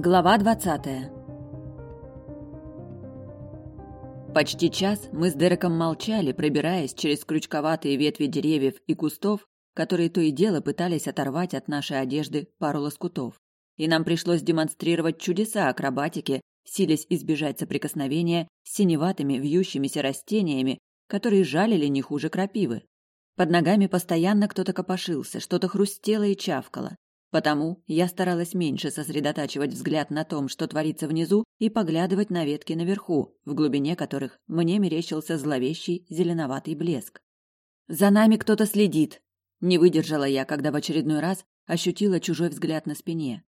Глава двадцатая Почти час мы с Дереком молчали, пробираясь через крючковатые ветви деревьев и кустов, которые то и дело пытались оторвать от нашей одежды пару лоскутов. И нам пришлось демонстрировать чудеса акробатики, силясь избежать соприкосновения с синеватыми вьющимися растениями, которые жалили не хуже крапивы. Под ногами постоянно кто-то копошился, что-то хрустело и чавкало. Потому я старалась меньше сосредотачивать взгляд на том, что творится внизу, и поглядывать на ветки наверху, в глубине которых мне мерещился зловещий зеленоватый блеск. «За нами кто-то следит!» Не выдержала я, когда в очередной раз ощутила чужой взгляд на спине.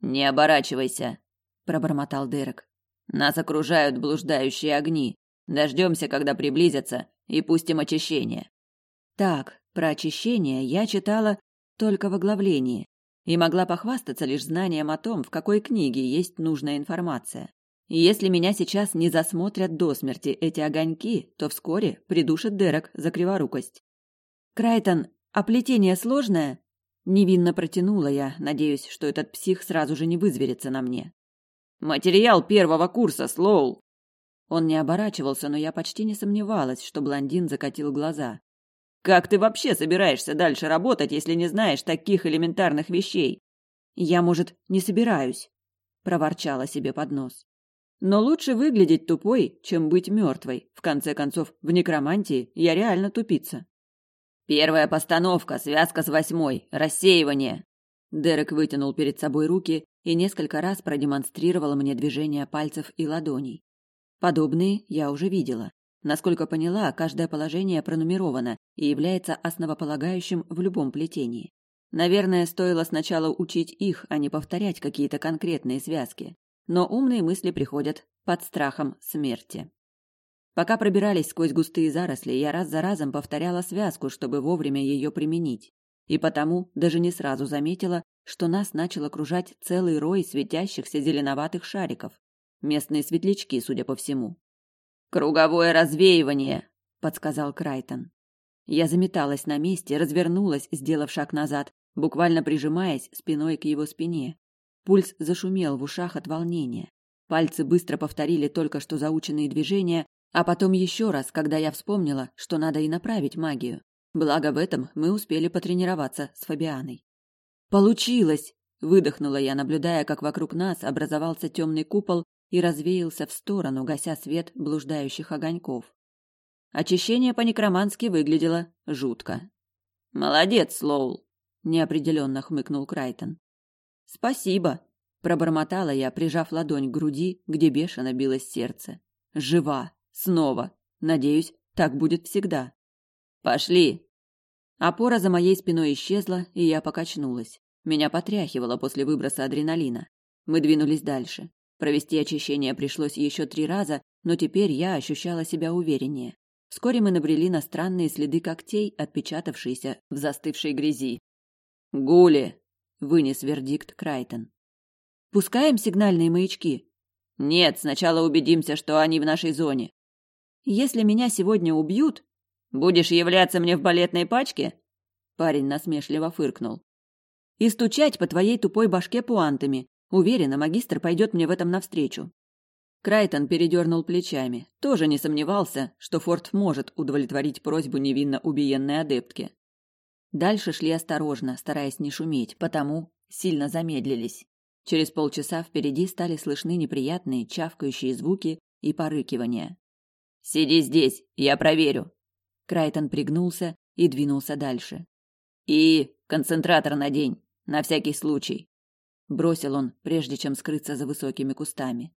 «Не оборачивайся!» – пробормотал Дерек. «Нас окружают блуждающие огни. Дождемся, когда приблизятся, и пустим очищение. Так, про очищение я читала только в оглавлении и могла похвастаться лишь знанием о том, в какой книге есть нужная информация. И если меня сейчас не засмотрят до смерти эти огоньки, то вскоре придушит Дерек за криворукость. «Крайтон, а плетение сложное?» Невинно протянула я, надеюсь, что этот псих сразу же не вызверится на мне. «Материал первого курса, Слоул!» Он не оборачивался, но я почти не сомневалась, что блондин закатил глаза. Как ты вообще собираешься дальше работать, если не знаешь таких элементарных вещей? Я, может, не собираюсь, проворчала себе под нос. Но лучше выглядеть тупой, чем быть мертвой. В конце концов, в некромантии я реально тупица. Первая постановка, связка с восьмой, рассеивание. Дерек вытянул перед собой руки и несколько раз продемонстрировал мне движения пальцев и ладоней. Подобные я уже видела. Насколько поняла, каждое положение пронумеровано и является основополагающим в любом плетении. Наверное, стоило сначала учить их, а не повторять какие-то конкретные связки. Но умные мысли приходят под страхом смерти. Пока пробирались сквозь густые заросли, я раз за разом повторяла связку, чтобы вовремя ее применить. И потому даже не сразу заметила, что нас начал окружать целый рой светящихся зеленоватых шариков. Местные светлячки, судя по всему. Круговое развеивание, подсказал Крайтон. Я заметалась на месте, развернулась, сделав шаг назад, буквально прижимаясь спиной к его спине. Пульс зашумел в ушах от волнения. Пальцы быстро повторили только что заученные движения, а потом еще раз, когда я вспомнила, что надо и направить магию. Благо в этом мы успели потренироваться с Фабианой. Получилось, выдохнула я, наблюдая, как вокруг нас образовался темный купол, и развеялся в сторону, гася свет блуждающих огоньков. Очищение по-некромански выглядело жутко. «Молодец, Слоул!» – неопределенно хмыкнул Крайтон. «Спасибо!» – пробормотала я, прижав ладонь к груди, где бешено билось сердце. «Жива! Снова! Надеюсь, так будет всегда!» «Пошли!» Опора за моей спиной исчезла, и я покачнулась. Меня потряхивало после выброса адреналина. Мы двинулись дальше. Провести очищение пришлось еще три раза, но теперь я ощущала себя увереннее. Вскоре мы набрели на странные следы когтей, отпечатавшиеся в застывшей грязи. «Гули!» — вынес вердикт Крайтон. «Пускаем сигнальные маячки?» «Нет, сначала убедимся, что они в нашей зоне». «Если меня сегодня убьют...» «Будешь являться мне в балетной пачке?» Парень насмешливо фыркнул. «И стучать по твоей тупой башке пуантами. Уверена, магистр пойдет мне в этом навстречу. Крайтон передернул плечами. Тоже не сомневался, что Форд может удовлетворить просьбу невинно убиенной адептки. Дальше шли осторожно, стараясь не шуметь, потому сильно замедлились. Через полчаса впереди стали слышны неприятные чавкающие звуки и порыкивания. «Сиди здесь, я проверю». Крайтон пригнулся и двинулся дальше. «И концентратор надень, на всякий случай бросил он, прежде чем скрыться за высокими кустами.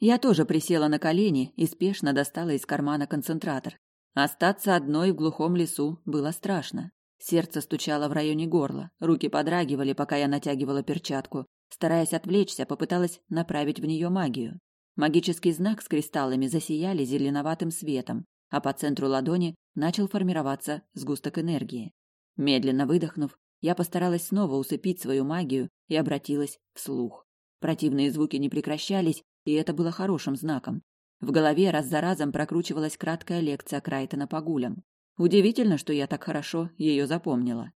Я тоже присела на колени и спешно достала из кармана концентратор. Остаться одной в глухом лесу было страшно. Сердце стучало в районе горла, руки подрагивали, пока я натягивала перчатку. Стараясь отвлечься, попыталась направить в нее магию. Магический знак с кристаллами засияли зеленоватым светом, а по центру ладони начал формироваться сгусток энергии. Медленно выдохнув, я постаралась снова усыпить свою магию и обратилась вслух. Противные звуки не прекращались, и это было хорошим знаком. В голове раз за разом прокручивалась краткая лекция Крайтона по гулям. Удивительно, что я так хорошо ее запомнила.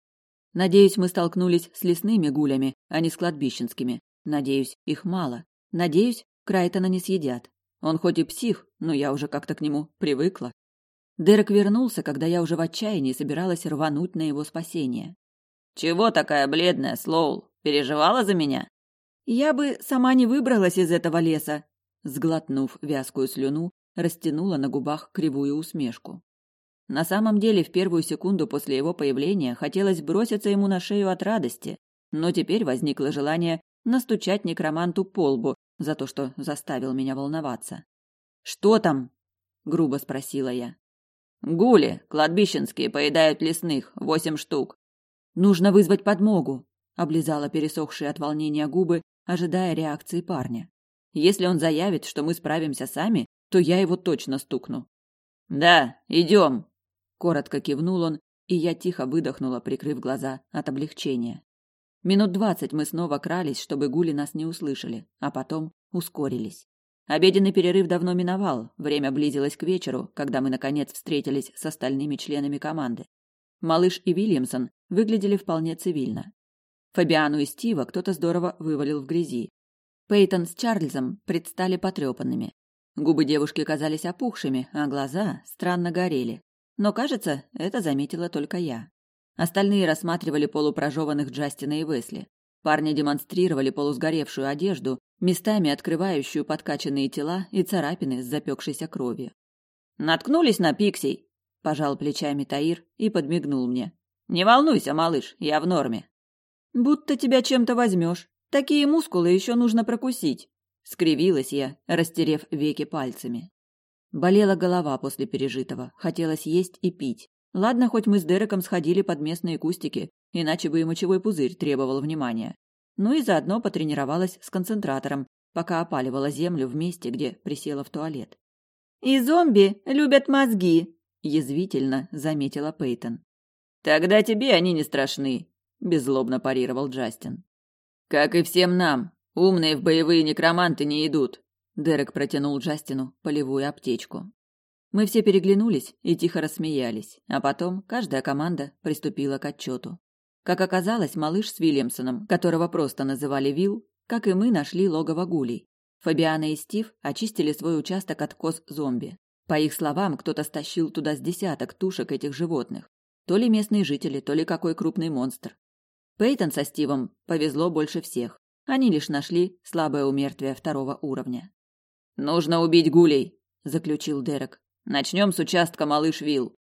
Надеюсь, мы столкнулись с лесными гулями, а не с кладбищенскими. Надеюсь, их мало. Надеюсь, Крайтона не съедят. Он хоть и псих, но я уже как-то к нему привыкла. Дерек вернулся, когда я уже в отчаянии собиралась рвануть на его спасение. «Чего такая бледная, Слоул? Переживала за меня?» «Я бы сама не выбралась из этого леса», сглотнув вязкую слюну, растянула на губах кривую усмешку. На самом деле, в первую секунду после его появления хотелось броситься ему на шею от радости, но теперь возникло желание настучать некроманту по лбу за то, что заставил меня волноваться. «Что там?» — грубо спросила я. «Гули, кладбищенские, поедают лесных, восемь штук». «Нужно вызвать подмогу», — облизала пересохшие от волнения губы, ожидая реакции парня. «Если он заявит, что мы справимся сами, то я его точно стукну». «Да, идем», — коротко кивнул он, и я тихо выдохнула, прикрыв глаза от облегчения. Минут двадцать мы снова крались, чтобы гули нас не услышали, а потом ускорились. Обеденный перерыв давно миновал, время близилось к вечеру, когда мы наконец встретились с остальными членами команды. Малыш и Вильямсон выглядели вполне цивильно. Фабиану и Стива кто-то здорово вывалил в грязи. Пейтон с Чарльзом предстали потрепанными. Губы девушки казались опухшими, а глаза странно горели. Но, кажется, это заметила только я. Остальные рассматривали полупрожеванных Джастина и Весли. Парни демонстрировали полусгоревшую одежду, местами открывающую подкачанные тела и царапины с запекшейся кровью. «Наткнулись на пиксей?» – пожал плечами Таир и подмигнул мне. «Не волнуйся, малыш, я в норме». «Будто тебя чем-то возьмешь. Такие мускулы еще нужно прокусить», – скривилась я, растерев веки пальцами. Болела голова после пережитого, хотелось есть и пить. Ладно, хоть мы с Дереком сходили под местные кустики, иначе бы и мочевой пузырь требовал внимания. Ну и заодно потренировалась с концентратором, пока опаливала землю в месте, где присела в туалет. «И зомби любят мозги», – язвительно заметила Пейтон. «Тогда тебе они не страшны», – беззлобно парировал Джастин. «Как и всем нам. Умные в боевые некроманты не идут», – Дерек протянул Джастину полевую аптечку. Мы все переглянулись и тихо рассмеялись, а потом каждая команда приступила к отчету. Как оказалось, малыш с Вильямсоном, которого просто называли Вил, как и мы, нашли логово гулей. Фабиана и Стив очистили свой участок от коз зомби. По их словам, кто-то стащил туда с десяток тушек этих животных. То ли местные жители, то ли какой крупный монстр. Пейтон со Стивом повезло больше всех. Они лишь нашли слабое умертвие второго уровня. «Нужно убить гулей», – заключил Дерек. Начнем с участка малыш Вилл.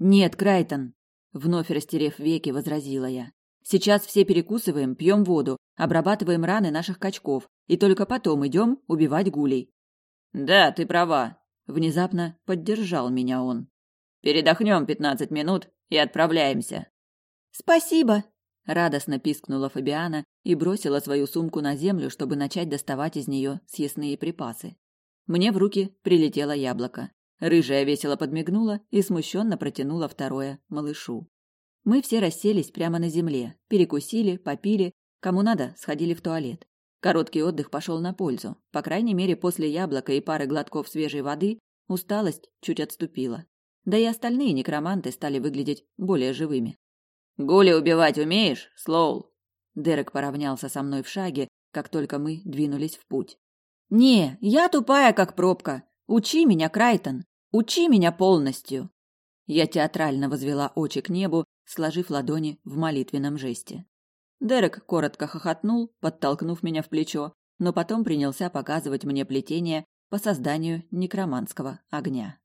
Нет, Крайтон, вновь растерев веки, возразила я. Сейчас все перекусываем, пьем воду, обрабатываем раны наших качков, и только потом идем убивать гулей. Да, ты права. Внезапно поддержал меня он. Передохнем пятнадцать минут и отправляемся. Спасибо, радостно пискнула Фабиана и бросила свою сумку на землю, чтобы начать доставать из нее съестные припасы. Мне в руки прилетело яблоко. Рыжая весело подмигнула и смущенно протянула второе малышу. Мы все расселись прямо на земле, перекусили, попили, кому надо, сходили в туалет. Короткий отдых пошел на пользу. По крайней мере, после яблока и пары глотков свежей воды усталость чуть отступила. Да и остальные некроманты стали выглядеть более живыми. «Гули убивать умеешь, Слоул?» Дерек поравнялся со мной в шаге, как только мы двинулись в путь. «Не, я тупая, как пробка. Учи меня, Крайтон!» Учи меня полностью. Я театрально возвела очи к небу, сложив ладони в молитвенном жесте. Дерек коротко хохотнул, подтолкнув меня в плечо, но потом принялся показывать мне плетение по созданию некроманского огня.